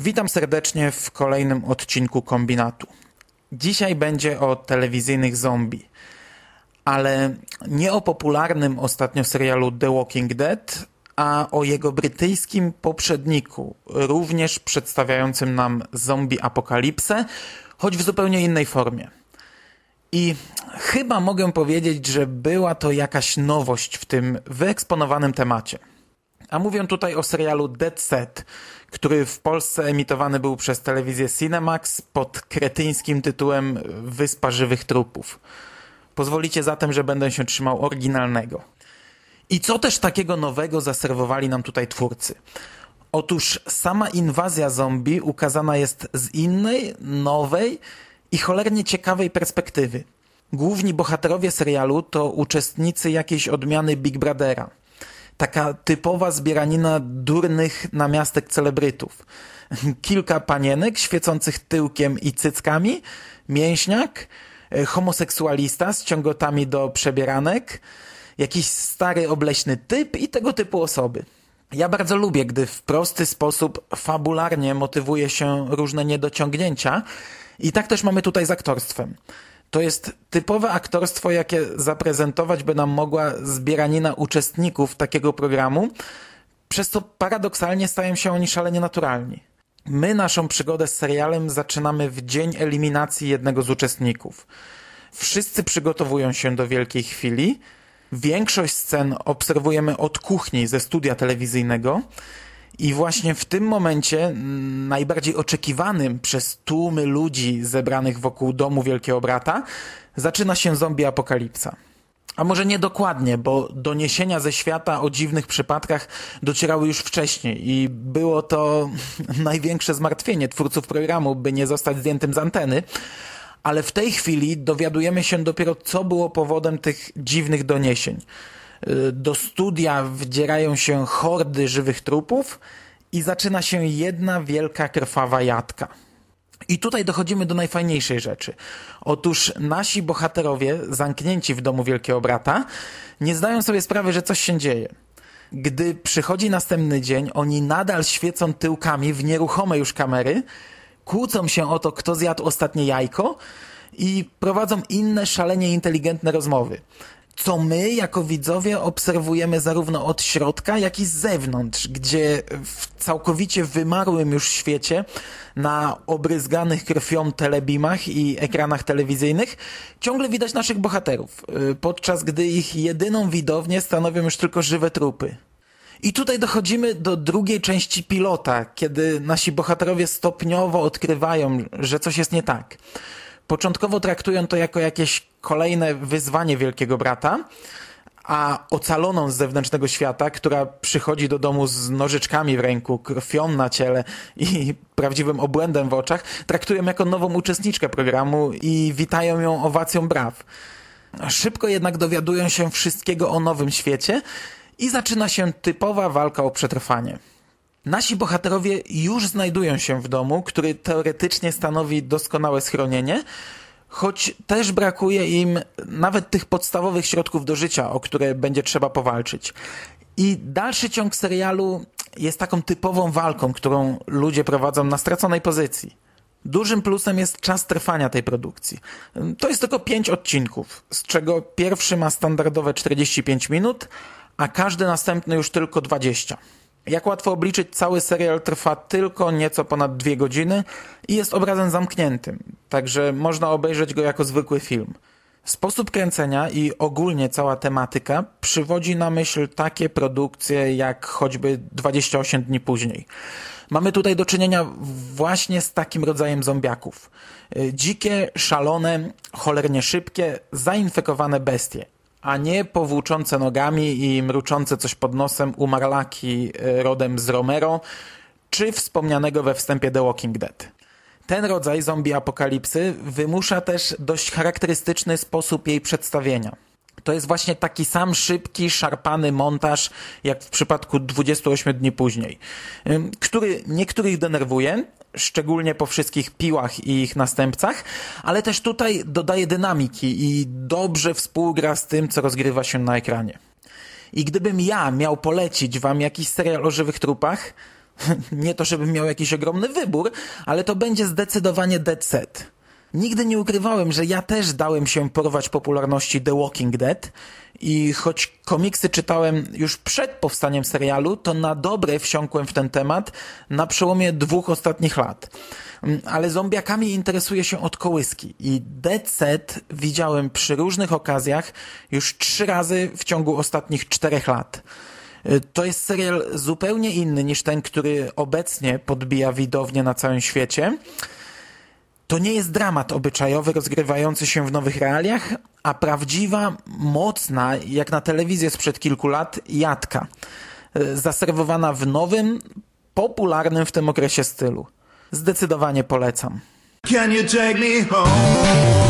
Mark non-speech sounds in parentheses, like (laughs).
Witam serdecznie w kolejnym odcinku kombinatu. Dzisiaj będzie o telewizyjnych zombie, ale nie o popularnym ostatnio serialu The Walking Dead, a o jego brytyjskim poprzedniku, również przedstawiającym nam zombie apokalipsę, choć w zupełnie innej formie. I chyba mogę powiedzieć, że była to jakaś nowość w tym wyeksponowanym temacie. A mówię tutaj o serialu Dead Set, który w Polsce emitowany był przez telewizję Cinemax pod kretyńskim tytułem Wyspa Żywych Trupów. Pozwolicie zatem, że będę się trzymał oryginalnego. I co też takiego nowego zaserwowali nam tutaj twórcy? Otóż sama inwazja zombie ukazana jest z innej, nowej i cholernie ciekawej perspektywy. Główni bohaterowie serialu to uczestnicy jakiejś odmiany Big Brothera – taka typowa zbieranina durnych namiastek celebrytów. Kilka panienek świecących tyłkiem i cyckami, mięśniak, e, homoseksualista z ciągotami do przebieranek, jakiś stary obleśny typ i tego typu osoby. Ja bardzo lubię, gdy w prosty sposób fabularnie motywuje się różne niedociągnięcia i tak też mamy tutaj z aktorstwem. To jest typowe aktorstwo, jakie zaprezentować by nam mogła zbieranina uczestników takiego programu, przez co paradoksalnie stają się oni szalenie naturalni. My naszą przygodę z serialem zaczynamy w dzień eliminacji jednego z uczestników. Wszyscy przygotowują się do wielkiej chwili. Większość scen obserwujemy od kuchni ze studia telewizyjnego i właśnie w tym momencie, najbardziej oczekiwanym przez tłumy ludzi zebranych wokół domu Wielkiego Brata, zaczyna się zombie apokalipsa. A może nie dokładnie, bo doniesienia ze świata o dziwnych przypadkach docierały już wcześniej i było to (laughs) największe zmartwienie twórców programu, by nie zostać zdjętym z anteny. Ale w tej chwili dowiadujemy się dopiero, co było powodem tych dziwnych doniesień. Y, do studia wdzierają się hordy żywych trupów i zaczyna się jedna wielka krwawa jadka. I tutaj dochodzimy do najfajniejszej rzeczy. Otóż nasi bohaterowie, zamknięci w domu Wielkiego Brata, nie zdają sobie sprawy, że coś się dzieje. Gdy przychodzi następny dzień, oni nadal świecą tyłkami w nieruchome już kamery, kłócą się o to, kto zjadł ostatnie jajko i prowadzą inne szalenie inteligentne rozmowy co my jako widzowie obserwujemy zarówno od środka, jak i z zewnątrz, gdzie w całkowicie wymarłym już świecie na obryzganych krwią telebimach i ekranach telewizyjnych ciągle widać naszych bohaterów, y, podczas gdy ich jedyną widownię stanowią już tylko żywe trupy. I tutaj dochodzimy do drugiej części pilota, kiedy nasi bohaterowie stopniowo odkrywają, że coś jest nie tak. Początkowo traktują to jako jakieś kolejne wyzwanie Wielkiego Brata, a ocaloną z zewnętrznego świata, która przychodzi do domu z nożyczkami w ręku, krwią na ciele i prawdziwym obłędem w oczach, traktują jako nową uczestniczkę programu i witają ją owacją braw. Szybko jednak dowiadują się wszystkiego o nowym świecie i zaczyna się typowa walka o przetrwanie. Nasi bohaterowie już znajdują się w domu, który teoretycznie stanowi doskonałe schronienie, choć też brakuje im nawet tych podstawowych środków do życia, o które będzie trzeba powalczyć. I dalszy ciąg serialu jest taką typową walką, którą ludzie prowadzą na straconej pozycji. Dużym plusem jest czas trwania tej produkcji. To jest tylko 5 odcinków, z czego pierwszy ma standardowe 45 minut, a każdy następny już tylko 20. Jak łatwo obliczyć, cały serial trwa tylko nieco ponad dwie godziny i jest obrazem zamkniętym, także można obejrzeć go jako zwykły film. Sposób kręcenia i ogólnie cała tematyka przywodzi na myśl takie produkcje jak choćby 28 dni później. Mamy tutaj do czynienia właśnie z takim rodzajem zombiaków. Dzikie, szalone, cholernie szybkie, zainfekowane bestie a nie powłóczące nogami i mruczące coś pod nosem umarlaki e, rodem z Romero, czy wspomnianego we wstępie The Walking Dead. Ten rodzaj zombie apokalipsy wymusza też dość charakterystyczny sposób jej przedstawienia. To jest właśnie taki sam szybki, szarpany montaż, jak w przypadku 28 dni później, który niektórych denerwuje, szczególnie po wszystkich piłach i ich następcach, ale też tutaj dodaje dynamiki i dobrze współgra z tym, co rozgrywa się na ekranie. I gdybym ja miał polecić wam jakiś serial o żywych trupach, (laughs) Nie to, żebym miał jakiś ogromny wybór, ale to będzie zdecydowanie Dead Set. Nigdy nie ukrywałem, że ja też dałem się porwać popularności The Walking Dead i choć komiksy czytałem już przed powstaniem serialu, to na dobre wsiąkłem w ten temat na przełomie dwóch ostatnich lat. Mm, ale zombiakami interesuję się od kołyski i Dead Set widziałem przy różnych okazjach już trzy razy w ciągu ostatnich czterech lat. Y, to jest serial zupełnie inny niż ten, który obecnie podbija widownię na całym świecie. To nie jest dramat obyczajowy rozgrywający się w nowych realiach, a prawdziwa, mocna, jak na telewizję sprzed kilku lat, jadka. Y, zaserwowana w nowym, popularnym w tym okresie stylu. Zdecydowanie polecam. Can you take me home?